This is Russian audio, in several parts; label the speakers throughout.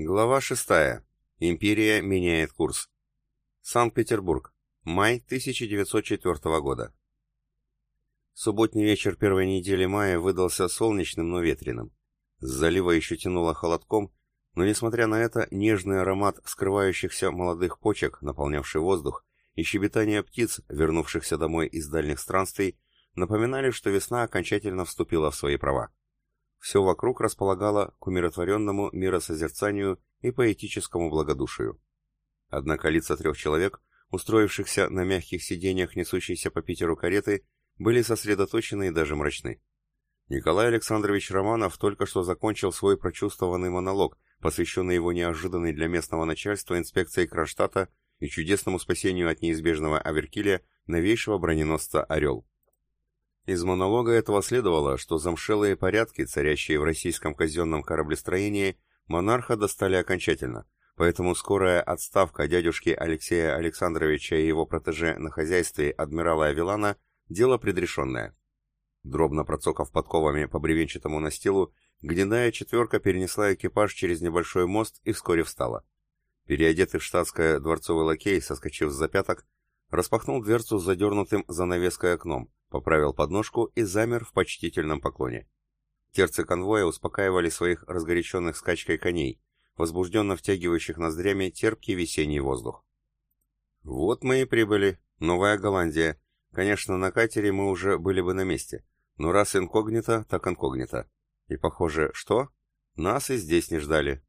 Speaker 1: Глава 6. Империя меняет курс. Санкт-Петербург. Май 1904 года. Субботний вечер первой недели мая выдался солнечным, но ветреным. С залива еще тянуло холодком, но, несмотря на это, нежный аромат скрывающихся молодых почек, наполнявший воздух, и щебетание птиц, вернувшихся домой из дальних странствий, напоминали, что весна окончательно вступила в свои права. Все вокруг располагало к умиротворенному миросозерцанию и поэтическому благодушию. Однако лица трех человек, устроившихся на мягких сиденьях несущейся по Питеру кареты, были сосредоточены и даже мрачны. Николай Александрович Романов только что закончил свой прочувствованный монолог, посвященный его неожиданной для местного начальства инспекции Кронштадта и чудесному спасению от неизбежного Аверкиля новейшего броненосца «Орел». Из монолога этого следовало, что замшелые порядки, царящие в российском казенном кораблестроении, монарха достали окончательно, поэтому скорая отставка дядюшки Алексея Александровича и его протеже на хозяйстве адмирала Авилана – дело предрешенное. Дробно процокав подковами по бревенчатому настилу, гнедая четверка перенесла экипаж через небольшой мост и вскоре встала. Переодетый в штатское дворцовый лакей, соскочив с запяток, распахнул дверцу с задернутым занавеской окном, поправил подножку и замер в почтительном поклоне. Терцы конвоя успокаивали своих разгоряченных скачкой коней, возбужденно втягивающих ноздрями терпкий весенний воздух. «Вот мы и прибыли. Новая Голландия. Конечно, на катере мы уже были бы на месте, но раз инкогнито, так инкогнито. И похоже, что? Нас и здесь не ждали.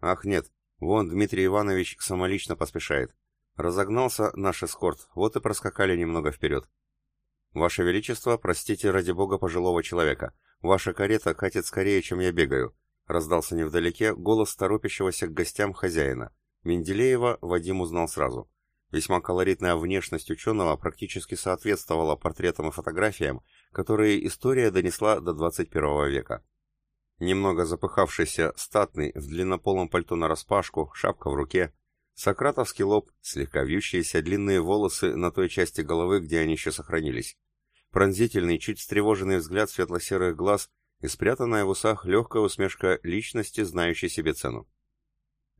Speaker 1: Ах нет, вон Дмитрий Иванович самолично поспешает. Разогнался наш эскорт, вот и проскакали немного вперед. «Ваше Величество, простите ради бога пожилого человека. Ваша карета катит скорее, чем я бегаю», — раздался невдалеке голос торопящегося к гостям хозяина. Менделеева Вадим узнал сразу. Весьма колоритная внешность ученого практически соответствовала портретам и фотографиям, которые история донесла до 21 века. Немного запыхавшийся, статный, в длиннополом пальто нараспашку, шапка в руке, Сократовский лоб, слегка вьющиеся длинные волосы на той части головы, где они еще сохранились пронзительный, чуть встревоженный взгляд светло-серых глаз и спрятанная в усах легкая усмешка личности, знающей себе цену.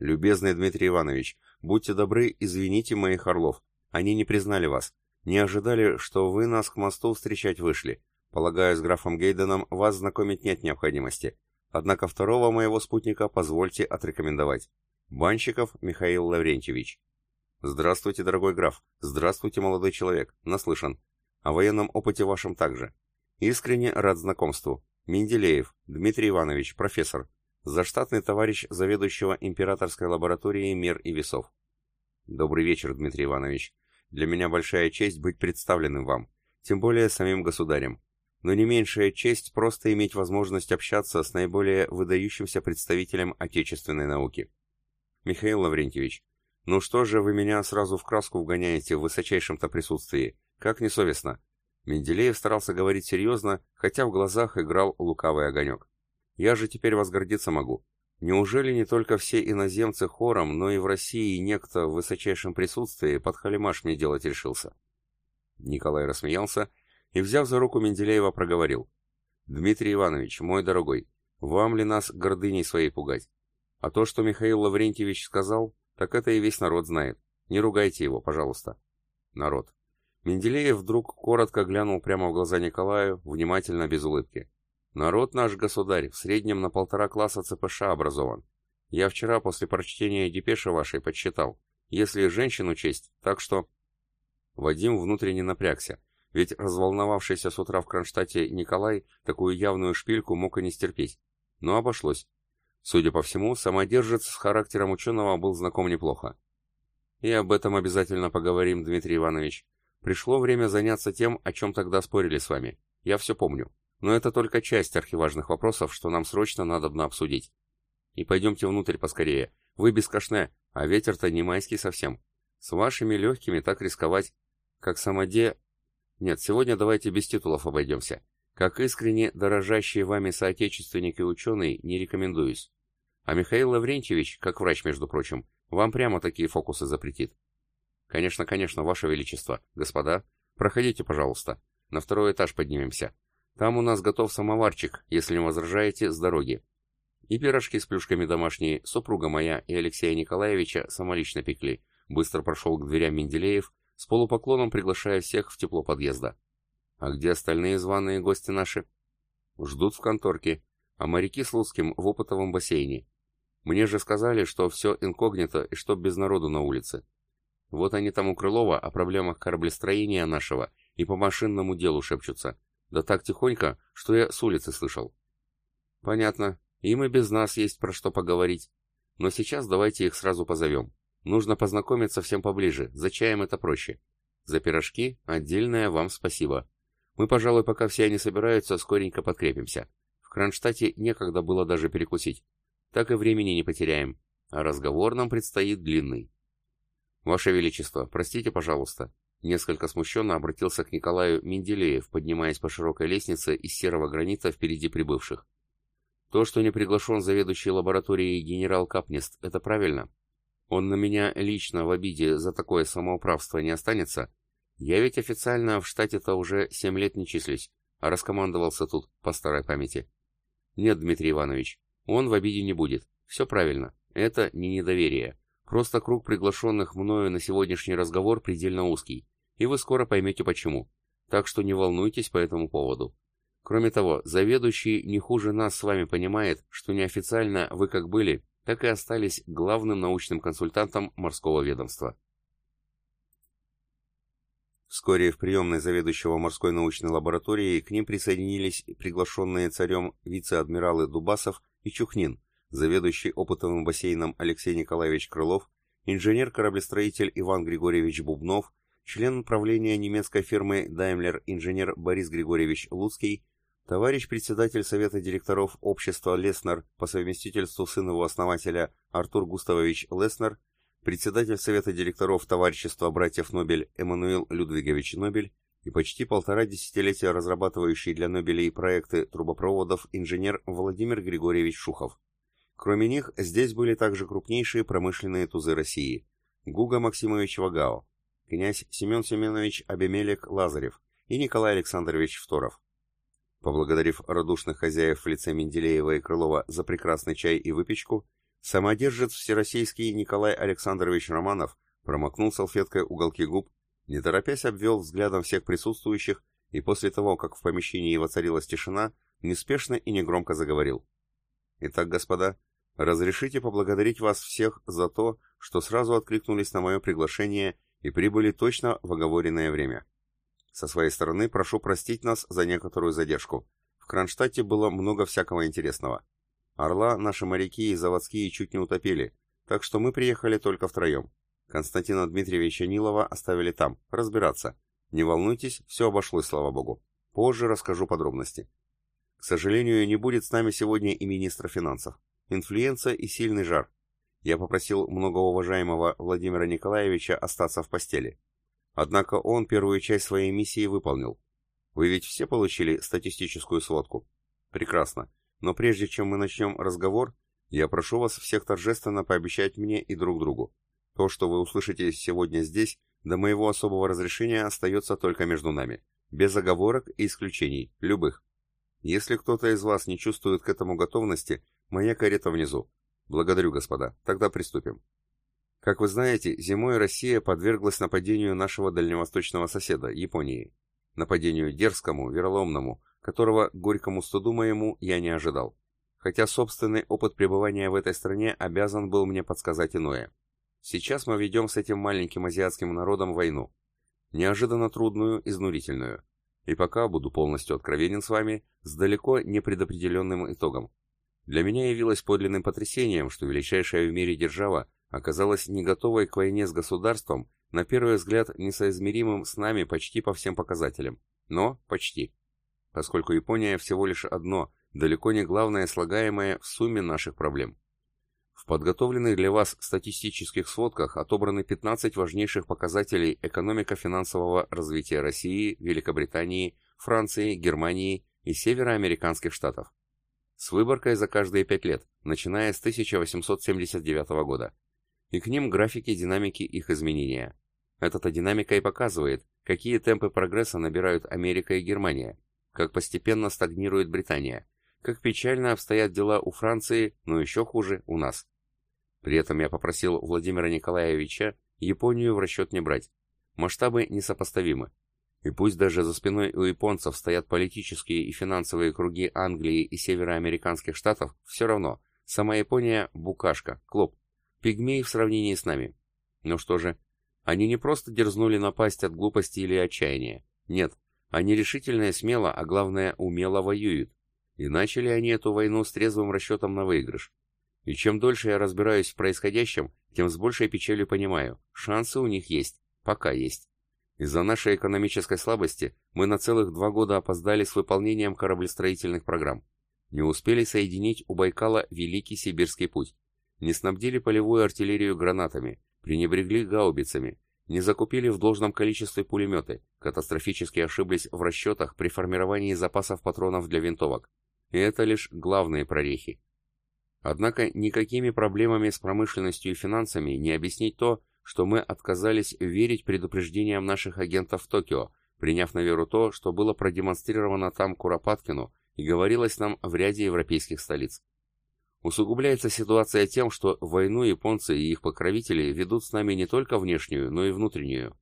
Speaker 1: «Любезный Дмитрий Иванович, будьте добры, извините моих орлов. Они не признали вас. Не ожидали, что вы нас к мосту встречать вышли. Полагаю, с графом Гейденом вас знакомить нет необходимости. Однако второго моего спутника позвольте отрекомендовать. Банщиков Михаил Лаврентьевич». «Здравствуйте, дорогой граф. Здравствуйте, молодой человек. Наслышан. О военном опыте вашем также. Искренне рад знакомству. Менделеев, Дмитрий Иванович, профессор. Заштатный товарищ заведующего императорской лабораторией мер и весов. Добрый вечер, Дмитрий Иванович. Для меня большая честь быть представленным вам, тем более самим государем. Но не меньшая честь просто иметь возможность общаться с наиболее выдающимся представителем отечественной науки. Михаил Лаврентьевич, ну что же вы меня сразу в краску вгоняете в высочайшем-то присутствии? Как несовестно. Менделеев старался говорить серьезно, хотя в глазах играл лукавый огонек. Я же теперь вас гордиться могу. Неужели не только все иноземцы хором, но и в России некто в высочайшем присутствии под халимаш мне делать решился? Николай рассмеялся и, взяв за руку Менделеева, проговорил. «Дмитрий Иванович, мой дорогой, вам ли нас гордыней своей пугать? А то, что Михаил Лаврентьевич сказал, так это и весь народ знает. Не ругайте его, пожалуйста». Народ. Менделеев вдруг коротко глянул прямо в глаза Николаю, внимательно, без улыбки. «Народ наш, государь, в среднем на полтора класса ЦПШ образован. Я вчера после прочтения депеши вашей подсчитал. Если женщину честь, так что...» Вадим внутренне напрягся, ведь разволновавшийся с утра в Кронштадте Николай такую явную шпильку мог и не стерпеть. Но обошлось. Судя по всему, самодержец с характером ученого был знаком неплохо. «И об этом обязательно поговорим, Дмитрий Иванович. Пришло время заняться тем, о чем тогда спорили с вами. Я все помню. Но это только часть архиважных вопросов, что нам срочно надо обсудить. И пойдемте внутрь поскорее. Вы без кашне, а ветер-то не майский совсем. С вашими легкими так рисковать. Как самоде... Нет, сегодня давайте без титулов обойдемся. Как искренне дорожащий вами соотечественник и ученый, не рекомендуюсь. А Михаил Лаврентьевич, как врач, между прочим, вам прямо такие фокусы запретит. «Конечно, конечно, Ваше Величество. Господа, проходите, пожалуйста. На второй этаж поднимемся. Там у нас готов самоварчик, если не возражаете, с дороги». И пирожки с плюшками домашние супруга моя и Алексея Николаевича самолично пекли. Быстро прошел к дверям Менделеев, с полупоклоном приглашая всех в тепло подъезда. А где остальные званые гости наши? Ждут в конторке, а моряки с Луцким в опытовом бассейне. Мне же сказали, что все инкогнито и что без народу на улице. Вот они там у Крылова о проблемах кораблестроения нашего и по машинному делу шепчутся. Да так тихонько, что я с улицы слышал. Понятно. Им и без нас есть про что поговорить. Но сейчас давайте их сразу позовем. Нужно познакомиться всем поближе, за чаем это проще. За пирожки отдельное вам спасибо. Мы, пожалуй, пока все они собираются, скоренько подкрепимся. В Кронштадте некогда было даже перекусить. Так и времени не потеряем. А разговор нам предстоит длинный. Ваше Величество, простите, пожалуйста. Несколько смущенно обратился к Николаю Менделеев, поднимаясь по широкой лестнице из серого гранита впереди прибывших. То, что не приглашен заведующий лабораторией генерал Капнест, это правильно? Он на меня лично в обиде за такое самоуправство не останется? Я ведь официально в штате-то уже семь лет не числюсь, а раскомандовался тут по старой памяти. Нет, Дмитрий Иванович, он в обиде не будет. Все правильно. Это не недоверие. Просто круг приглашенных мною на сегодняшний разговор предельно узкий, и вы скоро поймете почему. Так что не волнуйтесь по этому поводу. Кроме того, заведующий не хуже нас с вами понимает, что неофициально вы как были, так и остались главным научным консультантом морского ведомства. Вскоре в приемной заведующего морской научной лабораторией к ним присоединились приглашенные царем вице-адмиралы Дубасов и Чухнин, заведующий опытовым бассейном Алексей Николаевич Крылов, инженер-кораблестроитель Иван Григорьевич Бубнов, член правления немецкой фирмы Daimler инженер Борис Григорьевич Луцкий Товарищ председатель Совета директоров общества Леснер по совместительству сын его основателя Артур Густавович Леснер, председатель Совета директоров товарищества братьев Нобель Эммануил Людвигович Нобель и почти полтора десятилетия разрабатывающий для Нобелей проекты трубопроводов инженер Владимир Григорьевич Шухов. Кроме них, здесь были также крупнейшие промышленные тузы России – Гуга Максимович Вагао, князь Семен Семенович Абемелек Лазарев и Николай Александрович Второв. Поблагодарив радушных хозяев в лице Менделеева и Крылова за прекрасный чай и выпечку, самодержец всероссийский Николай Александрович Романов промокнул салфеткой уголки губ, не торопясь обвел взглядом всех присутствующих и после того, как в помещении воцарилась тишина, неспешно и негромко заговорил. «Итак, господа, разрешите поблагодарить вас всех за то, что сразу откликнулись на мое приглашение и прибыли точно в оговоренное время. Со своей стороны прошу простить нас за некоторую задержку. В Кронштадте было много всякого интересного. Орла наши моряки и заводские чуть не утопили, так что мы приехали только втроем. Константина Дмитриевича Нилова оставили там, разбираться. Не волнуйтесь, все обошлось, слава богу. Позже расскажу подробности. К сожалению, не будет с нами сегодня и министра финансов. Инфлюенция и сильный жар. Я попросил многоуважаемого Владимира Николаевича остаться в постели. Однако он первую часть своей миссии выполнил. Вы ведь все получили статистическую сводку? Прекрасно. Но прежде чем мы начнем разговор, я прошу вас всех торжественно пообещать мне и друг другу. То, что вы услышите сегодня здесь, до моего особого разрешения остается только между нами. Без оговорок и исключений, любых. Если кто-то из вас не чувствует к этому готовности, моя карета внизу. Благодарю, господа. Тогда приступим. Как вы знаете, зимой Россия подверглась нападению нашего дальневосточного соседа, Японии. Нападению дерзкому, вероломному, которого, горькому студу моему, я не ожидал. Хотя собственный опыт пребывания в этой стране обязан был мне подсказать иное. Сейчас мы ведем с этим маленьким азиатским народом войну. Неожиданно трудную, изнурительную. И пока буду полностью откровенен с вами, с далеко не предопределенным итогом. Для меня явилось подлинным потрясением, что величайшая в мире держава оказалась не готовой к войне с государством, на первый взгляд несоизмеримым с нами почти по всем показателям. Но почти. Поскольку Япония всего лишь одно, далеко не главное слагаемое в сумме наших проблем. В подготовленных для вас статистических сводках отобраны 15 важнейших показателей экономико-финансового развития России, Великобритании, Франции, Германии и североамериканских штатов. С выборкой за каждые 5 лет, начиная с 1879 года и к ним графики динамики их изменения. Эта динамика и показывает, какие темпы прогресса набирают Америка и Германия, как постепенно стагнирует Британия, как печально обстоят дела у Франции, но еще хуже у нас. При этом я попросил Владимира Николаевича Японию в расчет не брать. Масштабы несопоставимы. И пусть даже за спиной у японцев стоят политические и финансовые круги Англии и североамериканских штатов, все равно, сама Япония – букашка, клоп, пигмей в сравнении с нами. Ну что же, они не просто дерзнули напасть от глупости или отчаяния. Нет, они решительно и смело, а главное, умело воюют. И начали они эту войну с трезвым расчетом на выигрыш. И чем дольше я разбираюсь в происходящем, тем с большей печалью понимаю, шансы у них есть, пока есть. Из-за нашей экономической слабости мы на целых два года опоздали с выполнением кораблестроительных программ. Не успели соединить у Байкала Великий Сибирский путь. Не снабдили полевую артиллерию гранатами, пренебрегли гаубицами, не закупили в должном количестве пулеметы, катастрофически ошиблись в расчетах при формировании запасов патронов для винтовок. И это лишь главные прорехи. Однако никакими проблемами с промышленностью и финансами не объяснить то, что мы отказались верить предупреждениям наших агентов в Токио, приняв на веру то, что было продемонстрировано там Куропаткину и говорилось нам в ряде европейских столиц. Усугубляется ситуация тем, что войну японцы и их покровители ведут с нами не только внешнюю, но и внутреннюю.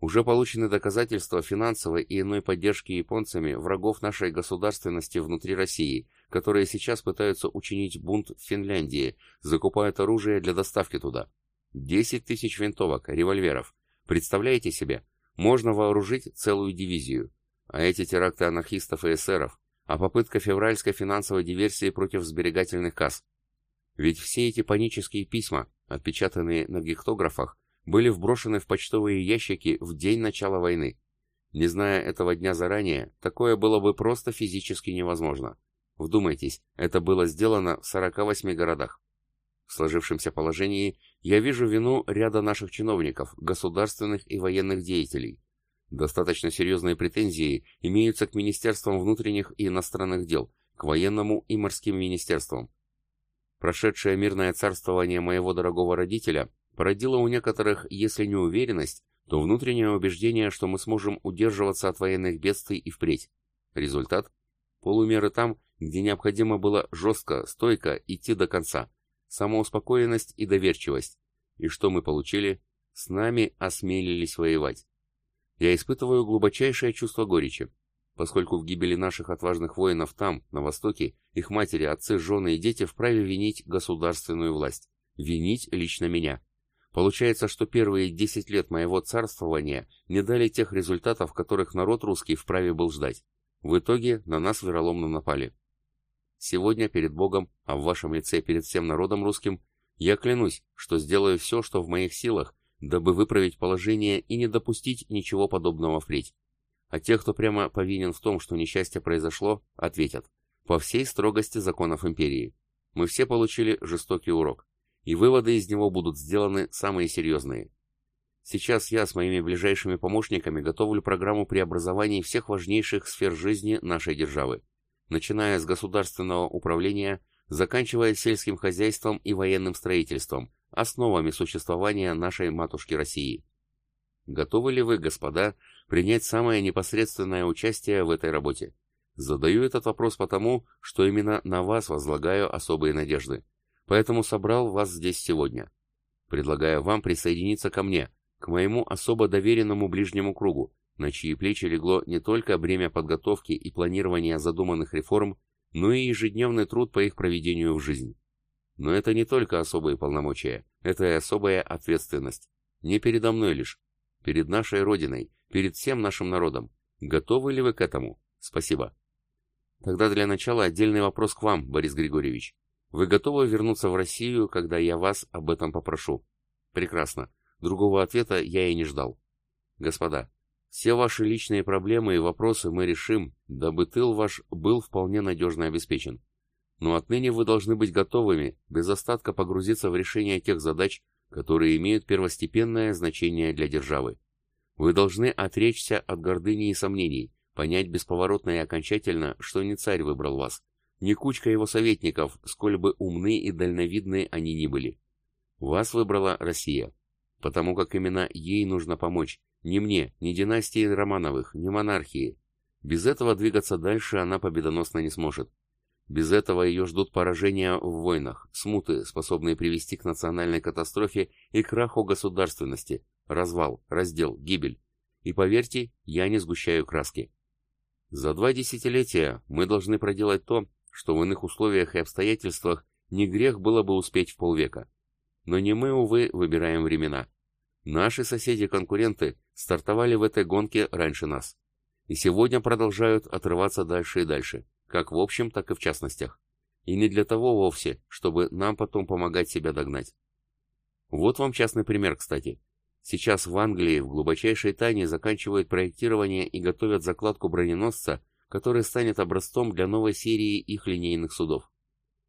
Speaker 1: Уже получены доказательства финансовой и иной поддержки японцами врагов нашей государственности внутри России, которые сейчас пытаются учинить бунт в Финляндии, закупают оружие для доставки туда. 10 тысяч винтовок, револьверов. Представляете себе? Можно вооружить целую дивизию. А эти теракты анархистов и эсеров, а попытка февральской финансовой диверсии против сберегательных касс. Ведь все эти панические письма, отпечатанные на гектографах, были вброшены в почтовые ящики в день начала войны. Не зная этого дня заранее, такое было бы просто физически невозможно. Вдумайтесь, это было сделано в 48 городах. В сложившемся положении я вижу вину ряда наших чиновников, государственных и военных деятелей. Достаточно серьезные претензии имеются к Министерствам внутренних и иностранных дел, к военному и морским министерствам. Прошедшее мирное царствование моего дорогого родителя породило у некоторых, если не уверенность, то внутреннее убеждение, что мы сможем удерживаться от военных бедствий и впредь. Результат? Полумеры там, где необходимо было жестко, стойко идти до конца самоуспокоенность и доверчивость. И что мы получили? С нами осмелились воевать. Я испытываю глубочайшее чувство горечи, поскольку в гибели наших отважных воинов там, на Востоке, их матери, отцы, жены и дети вправе винить государственную власть, винить лично меня. Получается, что первые 10 лет моего царствования не дали тех результатов, которых народ русский вправе был ждать. В итоге на нас вероломно напали. Сегодня перед Богом, а в вашем лице перед всем народом русским, я клянусь, что сделаю все, что в моих силах, дабы выправить положение и не допустить ничего подобного впредь. А те, кто прямо повинен в том, что несчастье произошло, ответят. По всей строгости законов империи. Мы все получили жестокий урок. И выводы из него будут сделаны самые серьезные. Сейчас я с моими ближайшими помощниками готовлю программу преобразований всех важнейших сфер жизни нашей державы начиная с государственного управления, заканчивая сельским хозяйством и военным строительством, основами существования нашей матушки России. Готовы ли вы, господа, принять самое непосредственное участие в этой работе? Задаю этот вопрос потому, что именно на вас возлагаю особые надежды. Поэтому собрал вас здесь сегодня. Предлагаю вам присоединиться ко мне, к моему особо доверенному ближнему кругу, на чьи плечи легло не только бремя подготовки и планирования задуманных реформ, но и ежедневный труд по их проведению в жизнь. Но это не только особые полномочия, это и особая ответственность. Не передо мной лишь, перед нашей Родиной, перед всем нашим народом. Готовы ли вы к этому? Спасибо. Тогда для начала отдельный вопрос к вам, Борис Григорьевич. Вы готовы вернуться в Россию, когда я вас об этом попрошу? Прекрасно. Другого ответа я и не ждал. Господа, все ваши личные проблемы и вопросы мы решим, дабы тыл ваш был вполне надежно обеспечен. Но отныне вы должны быть готовыми без остатка погрузиться в решение тех задач, которые имеют первостепенное значение для державы. Вы должны отречься от гордыни и сомнений, понять бесповоротно и окончательно, что не царь выбрал вас, не кучка его советников, сколь бы умны и дальновидны они ни были. Вас выбрала Россия, потому как именно ей нужно помочь, ни мне, ни династии Романовых, ни монархии. Без этого двигаться дальше она победоносно не сможет. Без этого ее ждут поражения в войнах, смуты, способные привести к национальной катастрофе и краху государственности, развал, раздел, гибель. И поверьте, я не сгущаю краски. За два десятилетия мы должны проделать то, что в иных условиях и обстоятельствах не грех было бы успеть в полвека. Но не мы, увы, выбираем времена. Наши соседи-конкуренты стартовали в этой гонке раньше нас. И сегодня продолжают отрываться дальше и дальше, как в общем, так и в частностях. И не для того вовсе, чтобы нам потом помогать себя догнать. Вот вам частный пример, кстати. Сейчас в Англии в глубочайшей тайне заканчивают проектирование и готовят закладку броненосца, который станет образцом для новой серии их линейных судов.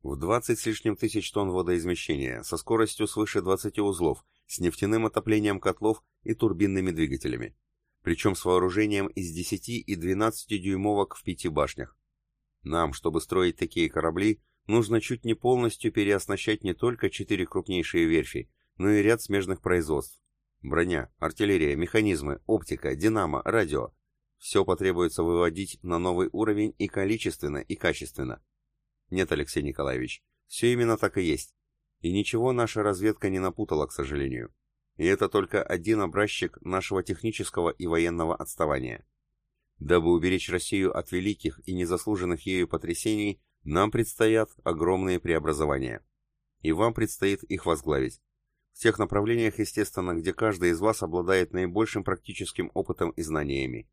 Speaker 1: В 20 с лишним тысяч тонн водоизмещения, со скоростью свыше 20 узлов, с нефтяным отоплением котлов и турбинными двигателями. Причем с вооружением из 10 и 12 дюймовок в пяти башнях. Нам, чтобы строить такие корабли, нужно чуть не полностью переоснащать не только четыре крупнейшие верфи, но и ряд смежных производств, Броня, артиллерия, механизмы, оптика, динамо, радио. Все потребуется выводить на новый уровень и количественно, и качественно. Нет, Алексей Николаевич, все именно так и есть. И ничего наша разведка не напутала, к сожалению. И это только один образчик нашего технического и военного отставания. Дабы уберечь Россию от великих и незаслуженных ею потрясений, нам предстоят огромные преобразования. И вам предстоит их возглавить. В тех направлениях, естественно, где каждый из вас обладает наибольшим практическим опытом и знаниями.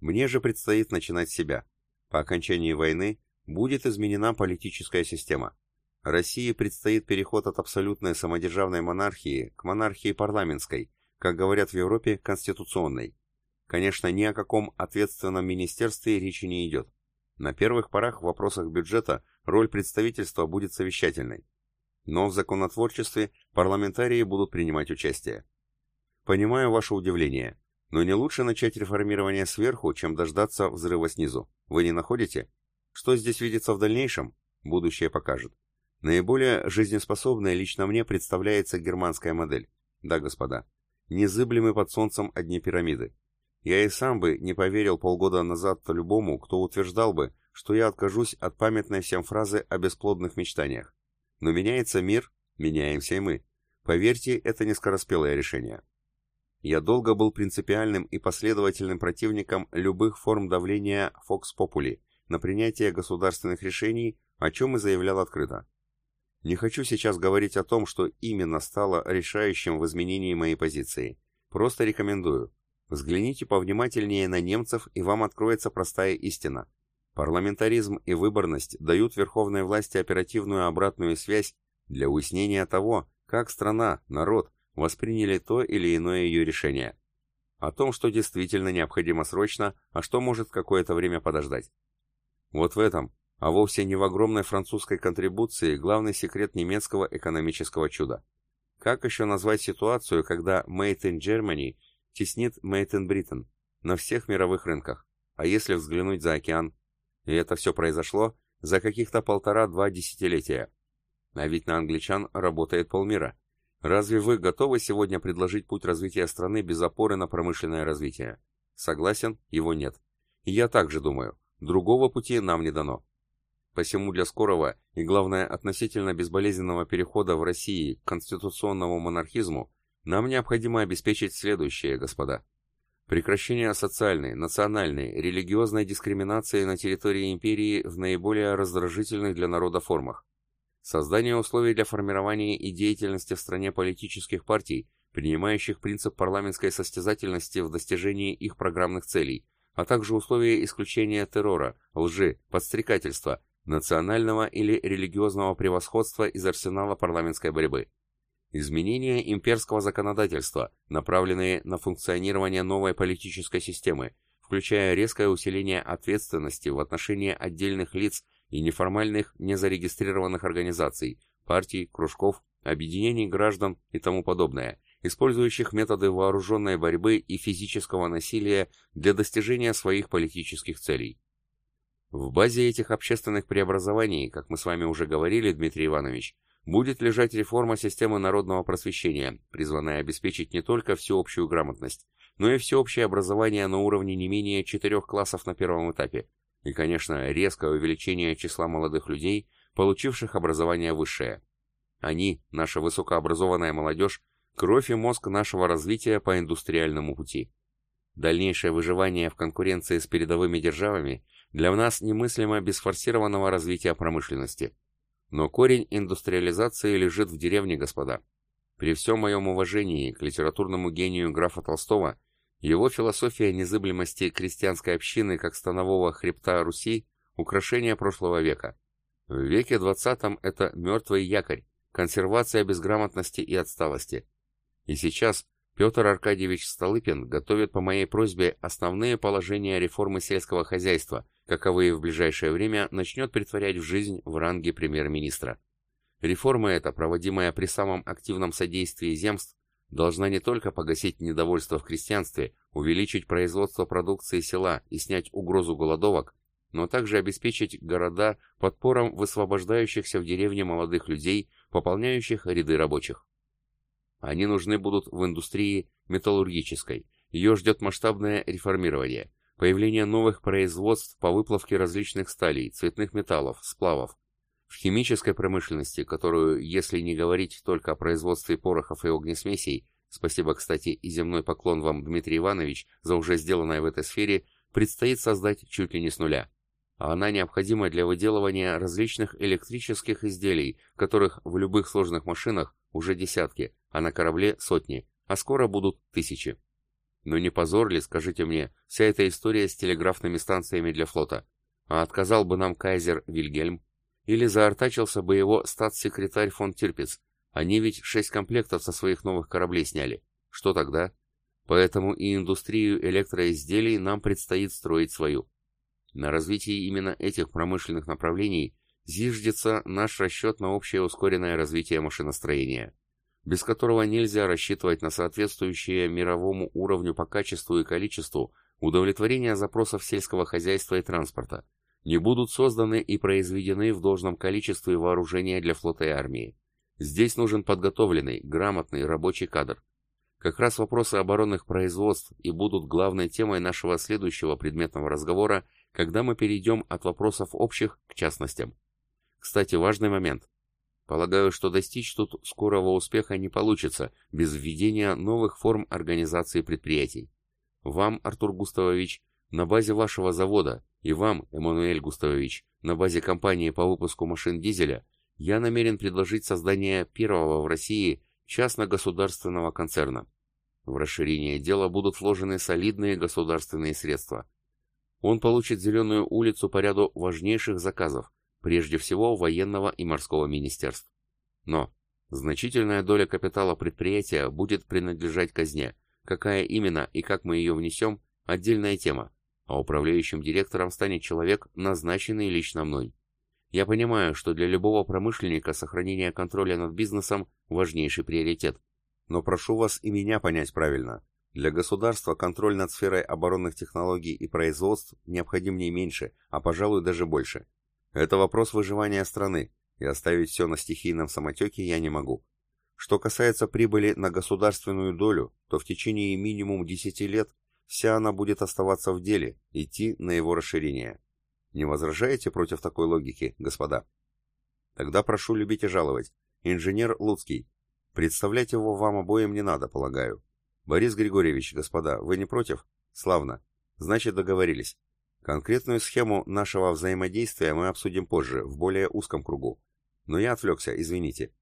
Speaker 1: Мне же предстоит начинать себя. По окончании войны будет изменена политическая система. России предстоит переход от абсолютной самодержавной монархии к монархии парламентской, как говорят в Европе, конституционной. Конечно, ни о каком ответственном министерстве речи не идет. На первых порах в вопросах бюджета роль представительства будет совещательной. Но в законотворчестве парламентарии будут принимать участие. Понимаю ваше удивление, но не лучше начать реформирование сверху, чем дождаться взрыва снизу. Вы не находите? Что здесь видится в дальнейшем? Будущее покажет. Наиболее жизнеспособной лично мне представляется германская модель. Да, господа. Незыблемы под солнцем одни пирамиды. Я и сам бы не поверил полгода назад любому, кто утверждал бы, что я откажусь от памятной всем фразы о бесплодных мечтаниях. Но меняется мир, меняемся и мы. Поверьте, это не скороспелое решение. Я долго был принципиальным и последовательным противником любых форм давления Фокс Попули на принятие государственных решений, о чем и заявлял открыто. Не хочу сейчас говорить о том, что именно стало решающим в изменении моей позиции. Просто рекомендую. Взгляните повнимательнее на немцев, и вам откроется простая истина. Парламентаризм и выборность дают верховной власти оперативную обратную связь для уяснения того, как страна, народ восприняли то или иное ее решение. О том, что действительно необходимо срочно, а что может какое-то время подождать. Вот в этом, а вовсе не в огромной французской контрибуции, главный секрет немецкого экономического чуда. Как еще назвать ситуацию, когда Made in Germany теснит Made in Britain на всех мировых рынках? А если взглянуть за океан, и это все произошло за каких-то полтора-два десятилетия. А ведь на англичан работает полмира. Разве вы готовы сегодня предложить путь развития страны без опоры на промышленное развитие? Согласен, его нет. Я также думаю, другого пути нам не дано. Посему для скорого и, главное, относительно безболезненного перехода в России к конституционному монархизму нам необходимо обеспечить следующее, господа. Прекращение социальной, национальной, религиозной дискриминации на территории империи в наиболее раздражительных для народа формах. Создание условий для формирования и деятельности в стране политических партий, принимающих принцип парламентской состязательности в достижении их программных целей, а также условия исключения террора, лжи, подстрекательства, национального или религиозного превосходства из арсенала парламентской борьбы. Изменения имперского законодательства, направленные на функционирование новой политической системы, включая резкое усиление ответственности в отношении отдельных лиц и неформальных незарегистрированных организаций, партий, кружков, объединений граждан и тому подобное, использующих методы вооруженной борьбы и физического насилия для достижения своих политических целей. В базе этих общественных преобразований, как мы с вами уже говорили, Дмитрий Иванович, будет лежать реформа системы народного просвещения, призванная обеспечить не только всеобщую грамотность, но и всеобщее образование на уровне не менее четырех классов на первом этапе, И, конечно, резкое увеличение числа молодых людей, получивших образование высшее. Они, наша высокообразованная молодежь, кровь и мозг нашего развития по индустриальному пути. Дальнейшее выживание в конкуренции с передовыми державами для нас немыслимо без форсированного развития промышленности. Но корень индустриализации лежит в деревне, господа. При всем моем уважении к литературному гению графа Толстого, его философия незыблемости крестьянской общины как станового хребта Руси – украшение прошлого века. В веке XX это мертвый якорь, консервация безграмотности и отсталости. И сейчас Петр Аркадьевич Столыпин готовит по моей просьбе основные положения реформы сельского хозяйства, каковые в ближайшее время начнет притворять в жизнь в ранге премьер-министра. Реформа эта, проводимая при самом активном содействии земств, должна не только погасить недовольство в крестьянстве, увеличить производство продукции села и снять угрозу голодовок, но также обеспечить города подпором высвобождающихся в деревне молодых людей, пополняющих ряды рабочих. Они нужны будут в индустрии металлургической. Ее ждет масштабное реформирование, появление новых производств по выплавке различных сталей, цветных металлов, сплавов. В химической промышленности, которую, если не говорить только о производстве порохов и огнесмесей, спасибо, кстати, и земной поклон вам, Дмитрий Иванович, за уже сделанное в этой сфере, предстоит создать чуть ли не с нуля. А она необходима для выделывания различных электрических изделий, которых в любых сложных машинах уже десятки, а на корабле сотни, а скоро будут тысячи. Но не позор ли, скажите мне, вся эта история с телеграфными станциями для флота? А отказал бы нам кайзер Вильгельм? Или заортачился бы его статс-секретарь фон Тирпиц? Они ведь шесть комплектов со своих новых кораблей сняли. Что тогда? Поэтому и индустрию электроизделий нам предстоит строить свою. На развитии именно этих промышленных направлений зиждется наш расчет на общее ускоренное развитие машиностроения, без которого нельзя рассчитывать на соответствующее мировому уровню по качеству и количеству удовлетворение запросов сельского хозяйства и транспорта, не будут созданы и произведены в должном количестве вооружения для флота и армии. Здесь нужен подготовленный, грамотный рабочий кадр. Как раз вопросы оборонных производств и будут главной темой нашего следующего предметного разговора, когда мы перейдем от вопросов общих к частностям. Кстати, важный момент. Полагаю, что достичь тут скорого успеха не получится без введения новых форм организации предприятий. Вам, Артур Густавович, на базе вашего завода, и вам, Эммануэль Густавович, на базе компании по выпуску машин дизеля, я намерен предложить создание первого в России частно-государственного концерна. В расширение дела будут вложены солидные государственные средства. Он получит зеленую улицу по ряду важнейших заказов, прежде всего военного и морского министерств. Но значительная доля капитала предприятия будет принадлежать казне. Какая именно и как мы ее внесем – отдельная тема, а управляющим директором станет человек, назначенный лично мной. Я понимаю, что для любого промышленника сохранение контроля над бизнесом – важнейший приоритет. Но прошу вас и меня понять правильно. Для государства контроль над сферой оборонных технологий и производств необходим не меньше, а пожалуй даже больше. Это вопрос выживания страны, и оставить все на стихийном самотеке я не могу. Что касается прибыли на государственную долю, то в течение минимум 10 лет вся она будет оставаться в деле, идти на его расширение. Не возражаете против такой логики, господа? Тогда прошу любить и жаловать. Инженер Луцкий. Представлять его вам обоим не надо, полагаю. Борис Григорьевич, господа, вы не против? Славно. Значит, договорились. Конкретную схему нашего взаимодействия мы обсудим позже, в более узком кругу. Но я отвлекся, извините.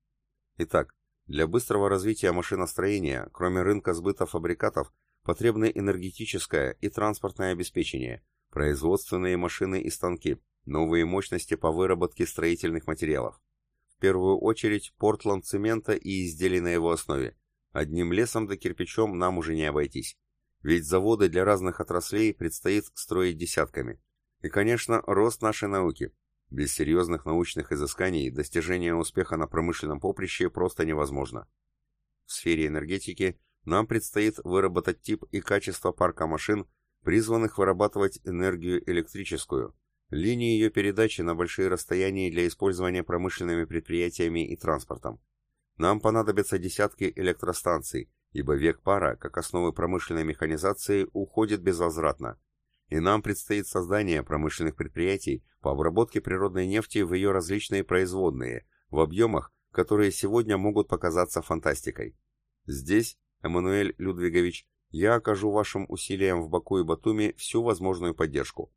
Speaker 1: Итак, для быстрого развития машиностроения, кроме рынка сбыта фабрикатов, потребны энергетическое и транспортное обеспечение, производственные машины и станки, новые мощности по выработке строительных материалов. В первую очередь Портланд цемента и изделий на его основе. Одним лесом да кирпичом нам уже не обойтись. Ведь заводы для разных отраслей предстоит строить десятками. И, конечно, рост нашей науки. Без серьезных научных изысканий достижение успеха на промышленном поприще просто невозможно. В сфере энергетики нам предстоит выработать тип и качество парка машин, призванных вырабатывать энергию электрическую, линии ее передачи на большие расстояния для использования промышленными предприятиями и транспортом. Нам понадобятся десятки электростанций, ибо век пара, как основы промышленной механизации, уходит безвозвратно. и нам предстоит создание промышленных предприятий по обработке природной нефти в ее различные производные, в объемах, которые сегодня могут показаться фантастикой. Здесь, Эммануэль Людвигович, я окажу вашим усилиям в Баку и Батуми всю возможную поддержку.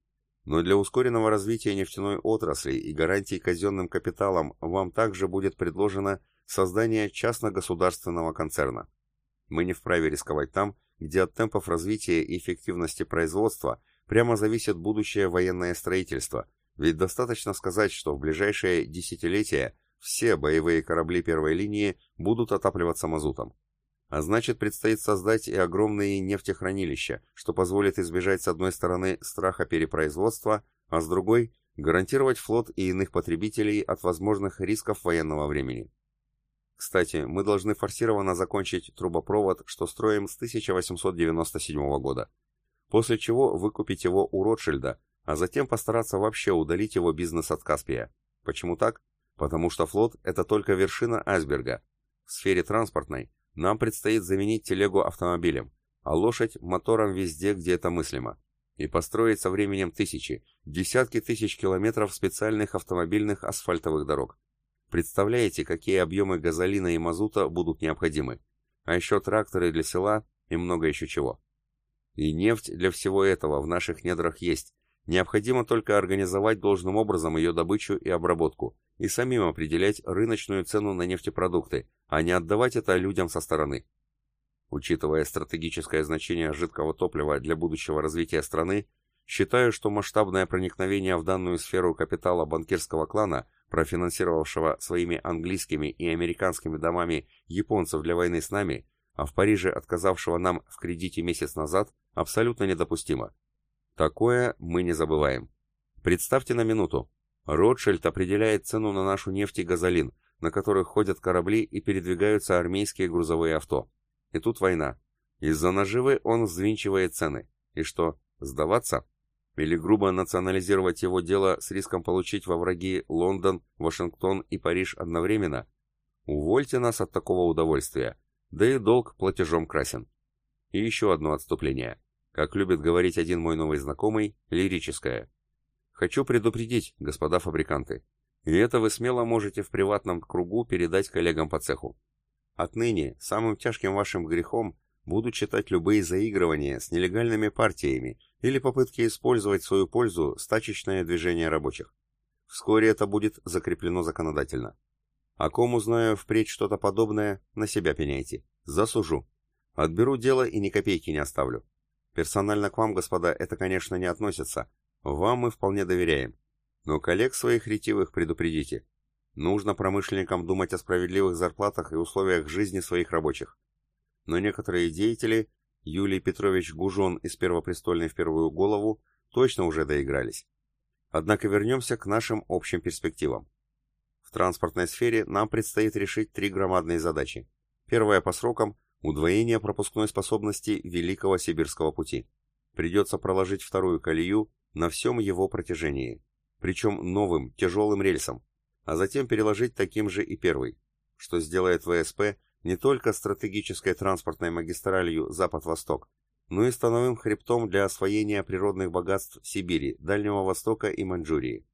Speaker 1: Но для ускоренного развития нефтяной отрасли и гарантий казенным капиталом вам также будет предложено создание частно-государственного концерна. Мы не вправе рисковать там, где от темпов развития и эффективности производства прямо зависит будущее военное строительство, ведь достаточно сказать, что в ближайшие десятилетия все боевые корабли первой линии будут отапливаться мазутом. А значит, предстоит создать и огромные нефтехранилища, что позволит избежать с одной стороны страха перепроизводства, а с другой – гарантировать флот и иных потребителей от возможных рисков военного времени. Кстати, мы должны форсированно закончить трубопровод, что строим с 1897 года, после чего выкупить его у Ротшильда, а затем постараться вообще удалить его бизнес от Каспия. Почему так? Потому что флот – это только вершина айсберга. В сфере транспортной нам предстоит заменить телегу автомобилем, а лошадь – мотором везде, где это мыслимо. И построить со временем тысячи, десятки тысяч километров специальных автомобильных асфальтовых дорог. Представляете, какие объемы газолина и мазута будут необходимы? А еще тракторы для села и много еще чего. И нефть для всего этого в наших недрах есть. Необходимо только организовать должным образом ее добычу и обработку, и самим определять рыночную цену на нефтепродукты, а не отдавать это людям со стороны. Учитывая стратегическое значение жидкого топлива для будущего развития страны, считаю, что масштабное проникновение в данную сферу капитала банкирского клана, профинансировавшего своими английскими и американскими домами японцев для войны с нами, а в Париже отказавшего нам в кредите месяц назад, абсолютно недопустимо. Такое мы не забываем. Представьте на минуту, Ротшильд определяет цену на нашу нефть и газолин, на которых ходят корабли и передвигаются армейские грузовые авто. И тут война. Из-за наживы он взвинчивает цены. И что, сдаваться? Или грубо национализировать его дело с риском получить во враги Лондон, Вашингтон и Париж одновременно? Увольте нас от такого удовольствия. Да и долг платежом красен. И еще одно отступление. Как любит говорить один мой новый знакомый, лирическое. Хочу предупредить, господа фабриканты, и это вы смело можете в приватном кругу передать коллегам по цеху. Отныне самым тяжким вашим грехом будут считать любые заигрывания с нелегальными партиями или попытки использовать в свою пользу стачечное движение рабочих. Вскоре это будет закреплено законодательно. А кому знаю впредь что-то подобное, на себя пеняйте. Засужу. Отберу дело и ни копейки не оставлю. Персонально к вам, господа, это, конечно, не относится, вам мы вполне доверяем. Но коллег своих ретивых предупредите. Нужно промышленникам думать о справедливых зарплатах и условиях жизни своих рабочих. Но некоторые деятели, Юлий Петрович Гужон из Первопрестольной в первую голову, точно уже доигрались. Однако вернемся к нашим общим перспективам. В транспортной сфере нам предстоит решить три громадные задачи. Первая по срокам – удвоение пропускной способности Великого Сибирского пути. Придется проложить вторую колею на всем его протяжении, причем новым, тяжелым рельсом, а затем переложить таким же и первый, что сделает ВСП не только стратегической транспортной магистралью Запад-Восток, но и становым хребтом для освоения природных богатств Сибири, Дальнего Востока и Маньчжурии.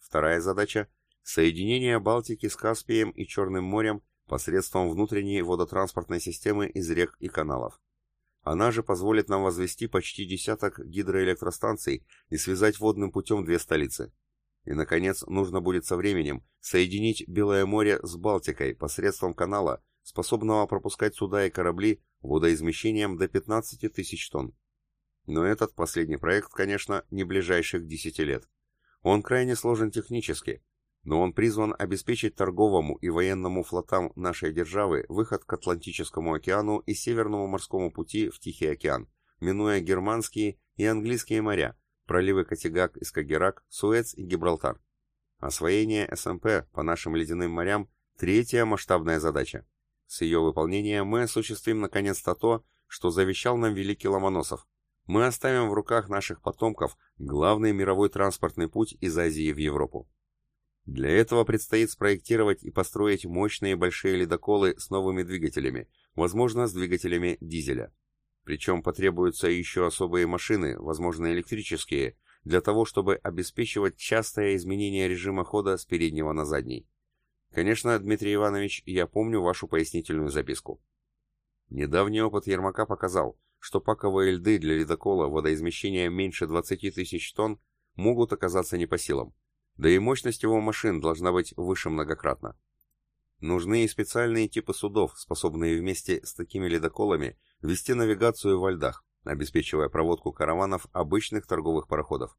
Speaker 1: Вторая задача – соединение Балтики с Каспием и Черным морем посредством внутренней водотранспортной системы из рек и каналов. Она же позволит нам возвести почти десяток гидроэлектростанций и связать водным путем две столицы. И, наконец, нужно будет со временем соединить Белое море с Балтикой посредством канала, способного пропускать суда и корабли водоизмещением до 15 тысяч тонн. Но этот последний проект, конечно, не ближайших 10 лет. Он крайне сложен технически, но он призван обеспечить торговому и военному флотам нашей державы выход к Атлантическому океану и Северному морскому пути в Тихий океан, минуя германские и английские моря, проливы Катигак и Скагерак, Суэц и Гибралтар. Освоение СМП по нашим ледяным морям – третья масштабная задача. С ее выполнением мы осуществим наконец-то то, что завещал нам великий Ломоносов. Мы оставим в руках наших потомков главный мировой транспортный путь из Азии в Европу. Для этого предстоит спроектировать и построить мощные большие ледоколы с новыми двигателями, возможно, с двигателями дизеля. Причем потребуются еще особые машины, возможно электрические, для того, чтобы обеспечивать частое изменение режима хода с переднего на задний. Конечно, Дмитрий Иванович, я помню вашу пояснительную записку. Недавний опыт Ермака показал, что паковые льды для ледокола водоизмещения меньше 20 тысяч тонн могут оказаться не по силам, да и мощность его машин должна быть выше многократно. Нужны и специальные типы судов, способные вместе с такими ледоколами вести навигацию во льдах, обеспечивая проводку караванов обычных торговых пароходов.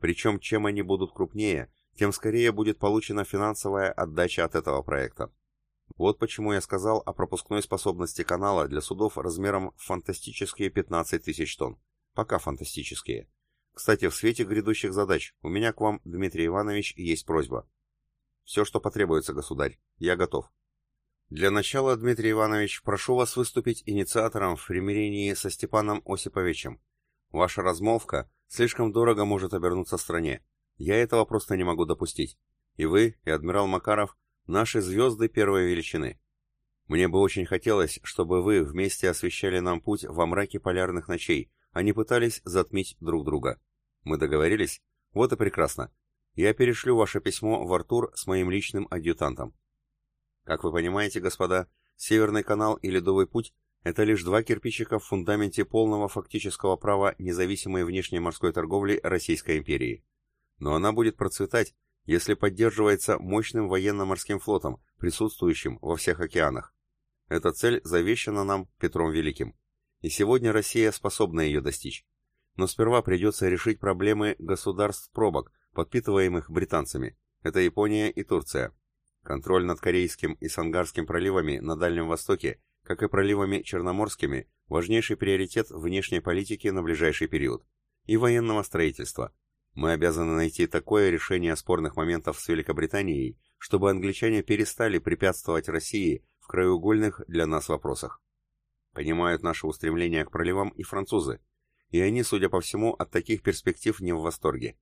Speaker 1: Причем, чем они будут крупнее, тем скорее будет получена финансовая отдача от этого проекта. Вот почему я сказал о пропускной способности канала для судов размером в фантастические 15 тысяч тонн. Пока фантастические. Кстати, в свете грядущих задач у меня к вам, Дмитрий Иванович, есть просьба. Все, что потребуется, государь. Я готов. Для начала, Дмитрий Иванович, прошу вас выступить инициатором в примирении со Степаном Осиповичем. Ваша размолвка слишком дорого может обернуться стране. Я этого просто не могу допустить. И вы, и адмирал Макаров, наши звезды первой величины. Мне бы очень хотелось, чтобы вы вместе освещали нам путь во мраке полярных ночей, а не пытались затмить друг друга. Мы договорились? Вот и прекрасно. Я перешлю ваше письмо в Артур с моим личным адъютантом. Как вы понимаете, господа, Северный канал и Ледовый путь – это лишь два кирпичика в фундаменте полного фактического права независимой внешней морской торговли Российской империи. Но она будет процветать, если поддерживается мощным военно-морским флотом, присутствующим во всех океанах. Эта цель завещана нам Петром Великим. И сегодня Россия способна ее достичь. Но сперва придется решить проблемы государств-пробок, подпитываемых британцами. Это Япония и Турция. Контроль над Корейским и Сангарским проливами на Дальнем Востоке, как и проливами Черноморскими, важнейший приоритет внешней политики на ближайший период. И военного строительства. Мы обязаны найти такое решение спорных моментов с Великобританией, чтобы англичане перестали препятствовать России в краеугольных для нас вопросах. Понимают наше устремление к проливам и французы, и они, судя по всему, от таких перспектив не в восторге.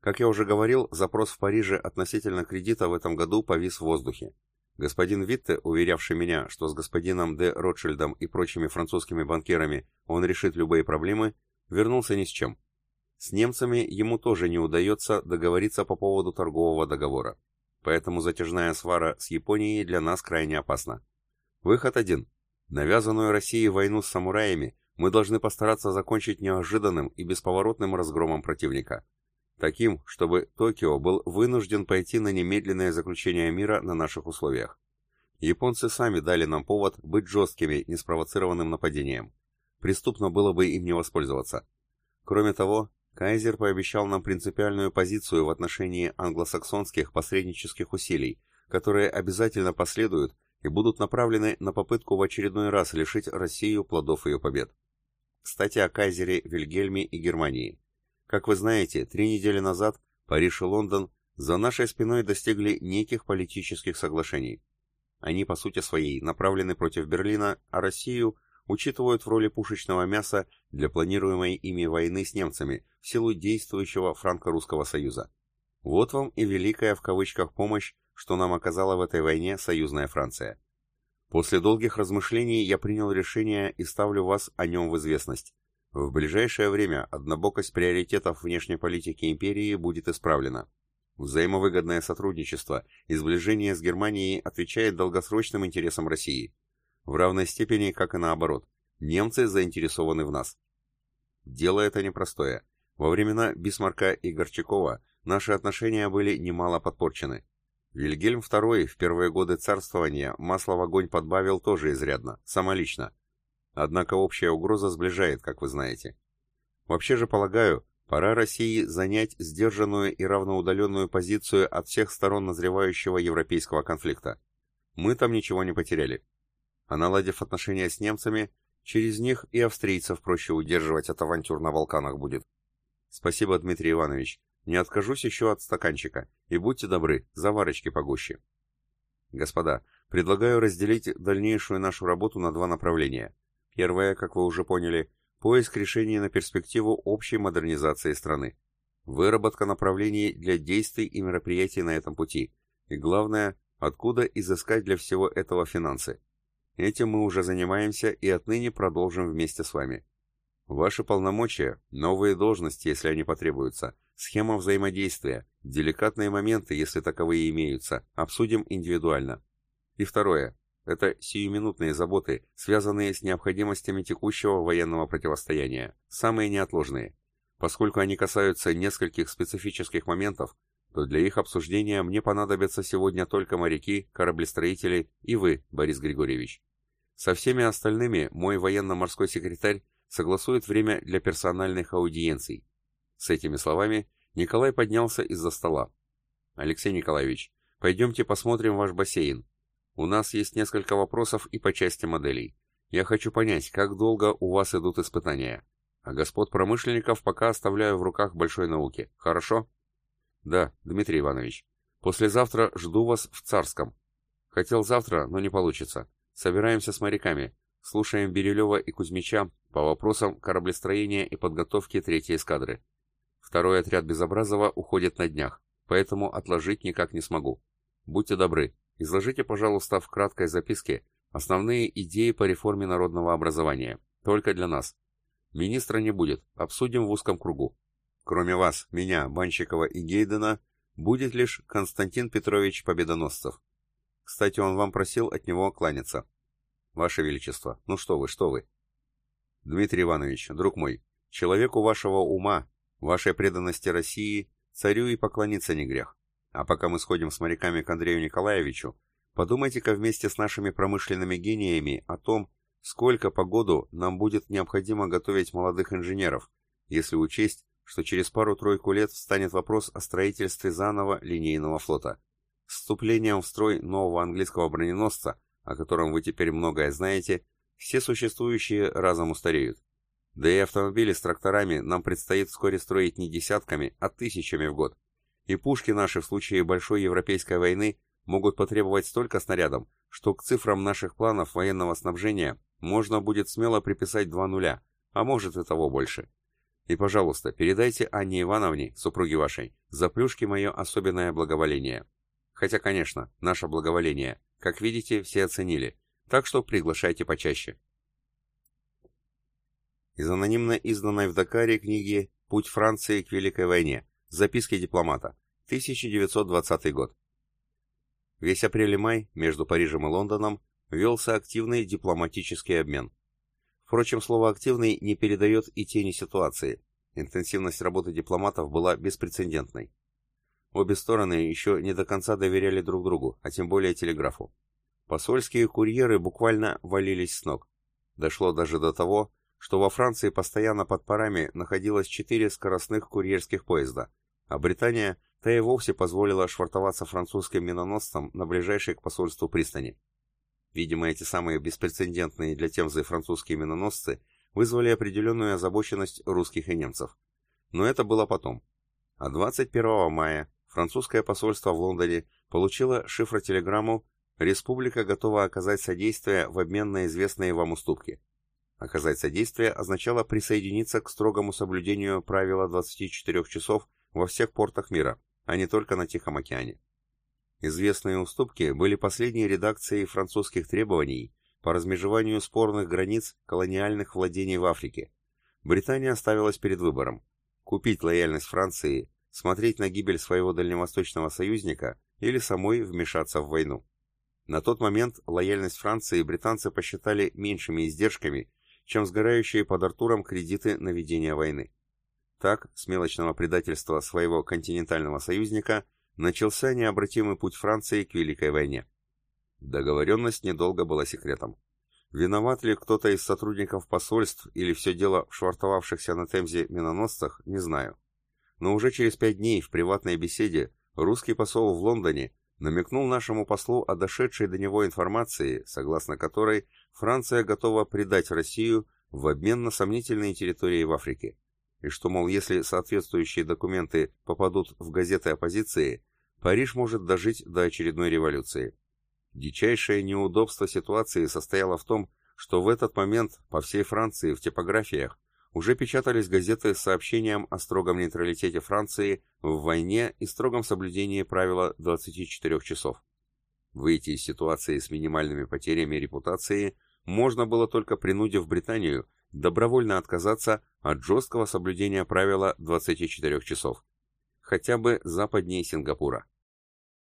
Speaker 1: Как я уже говорил, запрос в Париже относительно кредита в этом году повис в воздухе. Господин Витте, уверявший меня, что с господином де Ротшильдом и прочими французскими банкирами он решит любые проблемы, вернулся ни с чем. С немцами ему тоже не удается договориться по поводу торгового договора. Поэтому затяжная свара с Японией для нас крайне опасна. Выход один. Навязанную России войну с самураями мы должны постараться закончить неожиданным и бесповоротным разгромом противника – Таким, чтобы Токио был вынужден пойти на немедленное заключение мира на наших условиях. Японцы сами дали нам повод быть жесткими неспровоцированным нападением. Преступно было бы им не воспользоваться. Кроме того, Кайзер пообещал нам принципиальную позицию в отношении англосаксонских посреднических усилий, которые обязательно последуют и будут направлены на попытку в очередной раз лишить Россию плодов ее побед. Кстати, о Кайзере, Вильгельме и Германии. Как вы знаете, три недели назад Париж и Лондон за нашей спиной достигли неких политических соглашений. Они по сути своей направлены против Берлина, а Россию учитывают в роли пушечного мяса для планируемой ими войны с немцами в силу действующего франко-русского союза. Вот вам и великая в кавычках помощь, что нам оказала в этой войне союзная Франция. После долгих размышлений я принял решение и ставлю вас о нем в известность. В ближайшее время однобокость приоритетов внешней политики империи будет исправлена. Взаимовыгодное сотрудничество и сближение с Германией отвечает долгосрочным интересам России. В равной степени, как и наоборот. Немцы заинтересованы в нас. Дело это непростое. Во времена Бисмарка и Горчакова наши отношения были немало подпорчены. Вильгельм II в первые годы царствования масло в огонь подбавил тоже изрядно, самолично. Однако общая угроза сближает, как вы знаете. Вообще же полагаю, пора России занять сдержанную и равноудаленную позицию от всех сторон назревающего европейского конфликта. Мы там ничего не потеряли. А наладив отношения с немцами, через них и австрийцев проще удерживать от авантюр на Балканах будет. Спасибо, Дмитрий Иванович. Не откажусь еще от стаканчика. И будьте добры, заварочки погуще. Господа, предлагаю разделить дальнейшую нашу работу на два направления. Первое, как вы уже поняли, поиск решений на перспективу общей модернизации страны. Выработка направлений для действий и мероприятий на этом пути. И главное, откуда изыскать для всего этого финансы. Этим мы уже занимаемся и отныне продолжим вместе с вами. Ваши полномочия, новые должности, если они потребуются, схема взаимодействия, деликатные моменты, если таковые имеются, обсудим индивидуально. И второе. Это сиюминутные заботы, связанные с необходимостями текущего военного противостояния, самые неотложные. Поскольку они касаются нескольких специфических моментов, то для их обсуждения мне понадобятся сегодня только моряки, кораблестроители и вы, Борис Григорьевич. Со всеми остальными мой военно-морской секретарь согласует время для персональных аудиенций. С этими словами Николай поднялся из-за стола. Алексей Николаевич, пойдемте посмотрим ваш бассейн. У нас есть несколько вопросов и по части моделей. Я хочу понять, как долго у вас идут испытания. А господ промышленников пока оставляю в руках большой науки. Хорошо? Да, Дмитрий Иванович. Послезавтра жду вас в Царском. Хотел завтра, но не получится. Собираемся с моряками. Слушаем Берилева и Кузьмича по вопросам кораблестроения и подготовки третьей эскадры. Второй отряд Безобразова уходит на днях, поэтому отложить никак не смогу. Будьте добры, изложите, пожалуйста, в краткой записке основные идеи по реформе народного образования. Только для нас. Министра не будет, обсудим в узком кругу. Кроме вас, меня, Банщикова и Гейдена, будет лишь Константин Петрович Победоносцев. Кстати, он вам просил от него кланяться. Ваше Величество, ну что вы, что вы. Дмитрий Иванович, друг мой, человеку вашего ума, вашей преданности России, царю и поклониться не грех. А пока мы сходим с моряками к Андрею Николаевичу, подумайте-ка вместе с нашими промышленными гениями о том, сколько по году нам будет необходимо готовить молодых инженеров, если учесть, что через пару-тройку лет встанет вопрос о строительстве заново линейного флота. С вступлением в строй нового английского броненосца, о котором вы теперь многое знаете, все существующие разом устареют. Да и автомобили с тракторами нам предстоит вскоре строить не десятками, а тысячами в год. И пушки наши в случае большой европейской войны могут потребовать столько снарядов, что к цифрам наших планов военного снабжения можно будет смело приписать два нуля, а может и того больше. И, пожалуйста, передайте Анне Ивановне, супруге вашей, за плюшки мое особенное благоволение. Хотя, конечно, наше благоволение, как видите, все оценили, так что приглашайте почаще. Из анонимно изданной в Дакаре книги «Путь Франции к Великой войне. Записки дипломата. 1920 год». Весь апрель и май между Парижем и Лондоном велся активный дипломатический обмен. Впрочем, слово «активный» не передает и тени ситуации. Интенсивность работы дипломатов была беспрецедентной. Обе стороны еще не до конца доверяли друг другу, а тем более телеграфу. Посольские курьеры буквально валились с ног. Дошло даже до того, что во Франции постоянно под парами находилось четыре скоростных курьерских поезда, а Британия та и вовсе позволила швартоваться французским миноносцам на ближайшей к посольству пристани. Видимо, эти самые беспрецедентные для Темзы французские миноносцы вызвали определенную озабоченность русских и немцев. Но это было потом. А 21 мая французское посольство в Лондоне получило шифротелеграмму «Республика готова оказать содействие в обмен на известные вам уступки». Оказать содействие означало присоединиться к строгому соблюдению правила 24 часов во всех портах мира, а не только на Тихом океане. Известные уступки были последней редакцией французских требований по размежеванию спорных границ колониальных владений в Африке. Британия оставилась перед выбором – купить лояльность Франции, смотреть на гибель своего дальневосточного союзника или самой вмешаться в войну. На тот момент лояльность Франции британцы посчитали меньшими издержками, чем сгорающие под Артуром кредиты на ведение войны. Так, с мелочного предательства своего континентального союзника – начался необратимый путь Франции к Великой войне. Договоренность недолго была секретом. Виноват ли кто-то из сотрудников посольств или все дело в швартовавшихся на Темзе миноносцах, не знаю. Но уже через пять дней в приватной беседе русский посол в Лондоне намекнул нашему послу о дошедшей до него информации, согласно которой Франция готова предать Россию в обмен на сомнительные территории в Африке и что, мол, если соответствующие документы попадут в газеты оппозиции, Париж может дожить до очередной революции. Дичайшее неудобство ситуации состояло в том, что в этот момент по всей Франции в типографиях уже печатались газеты с сообщением о строгом нейтралитете Франции в войне и строгом соблюдении правила 24 часов. Выйти из ситуации с минимальными потерями репутации можно было только принудив Британию добровольно отказаться от жесткого соблюдения правила 24 часов, хотя бы западнее Сингапура.